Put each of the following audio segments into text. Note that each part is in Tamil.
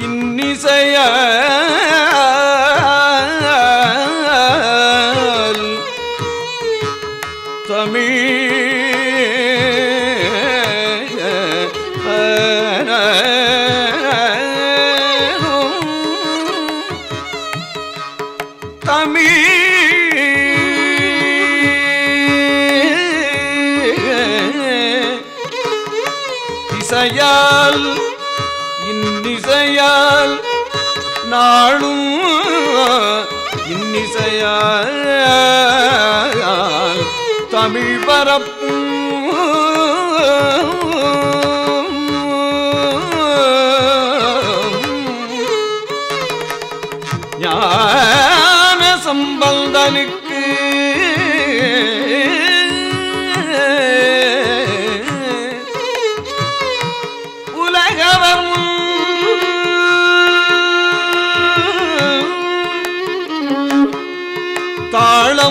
இன்னிசைய தமிழ் இசையால் இன்னிசையால் நாளும் இன்னிசையால் தமிழ் பரப்பும். ஞான சம்பந்தனுக்கு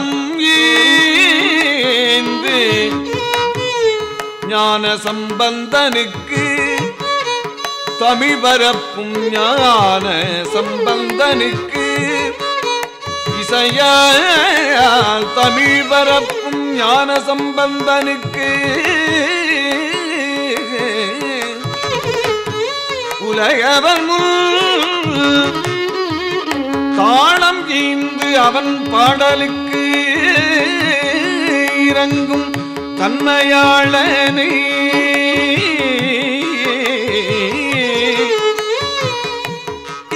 தாளம் ஏந்து ஞான சம்பந்தனுக்கு தமிழ் பரப்பும் ஞான சம்பந்தனுக்கு இசையால் தமிழ் பரப்பும் ஞான சம்பந்தனுக்கு உலகவன் முன் தாளம் ஈந்த அவன் பாடலுக்கு இறங்கும் தன்மையாளனை.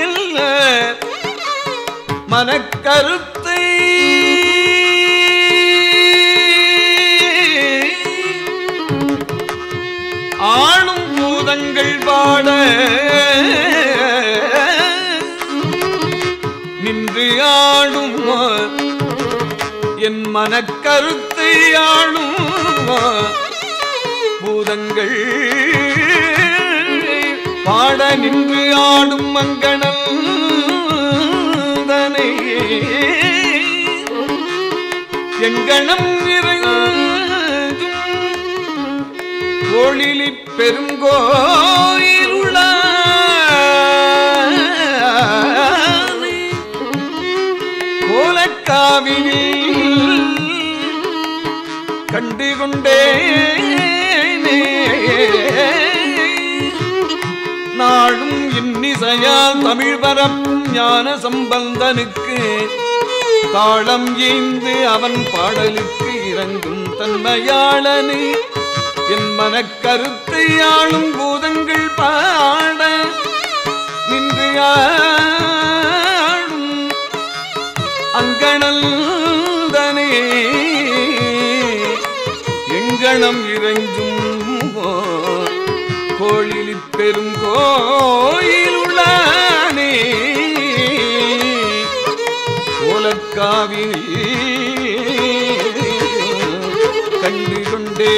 இல்ல மனக்கருத்தை ஆளும் பூதங்கள் பாட நின்று ஆடும் என் மனக்கருத்தை ஆளும்? பூதங்கள் பாட நின்று ஆடும் மங்கணம் தனை எங்கணம் இறங்கும் ஒளிலி பெருங்கோயில் கண்டு கொண்டே நாளும் இன்னிசையால் தமிழ் பரப்பும் ஞான சம்பந்தனுக்கு தாளம் ஏந்து அவன் பாடலுக்கு இறங்கும் தன்மையாளனு. என் மனக்கருத்தை ஆளும் பூதங்கள் பாட நின்று மனம் இறங்கும் கோழிலி பெரும் கோயில் உள்ளானே. கோலக்காவில் கண்டு கொண்டே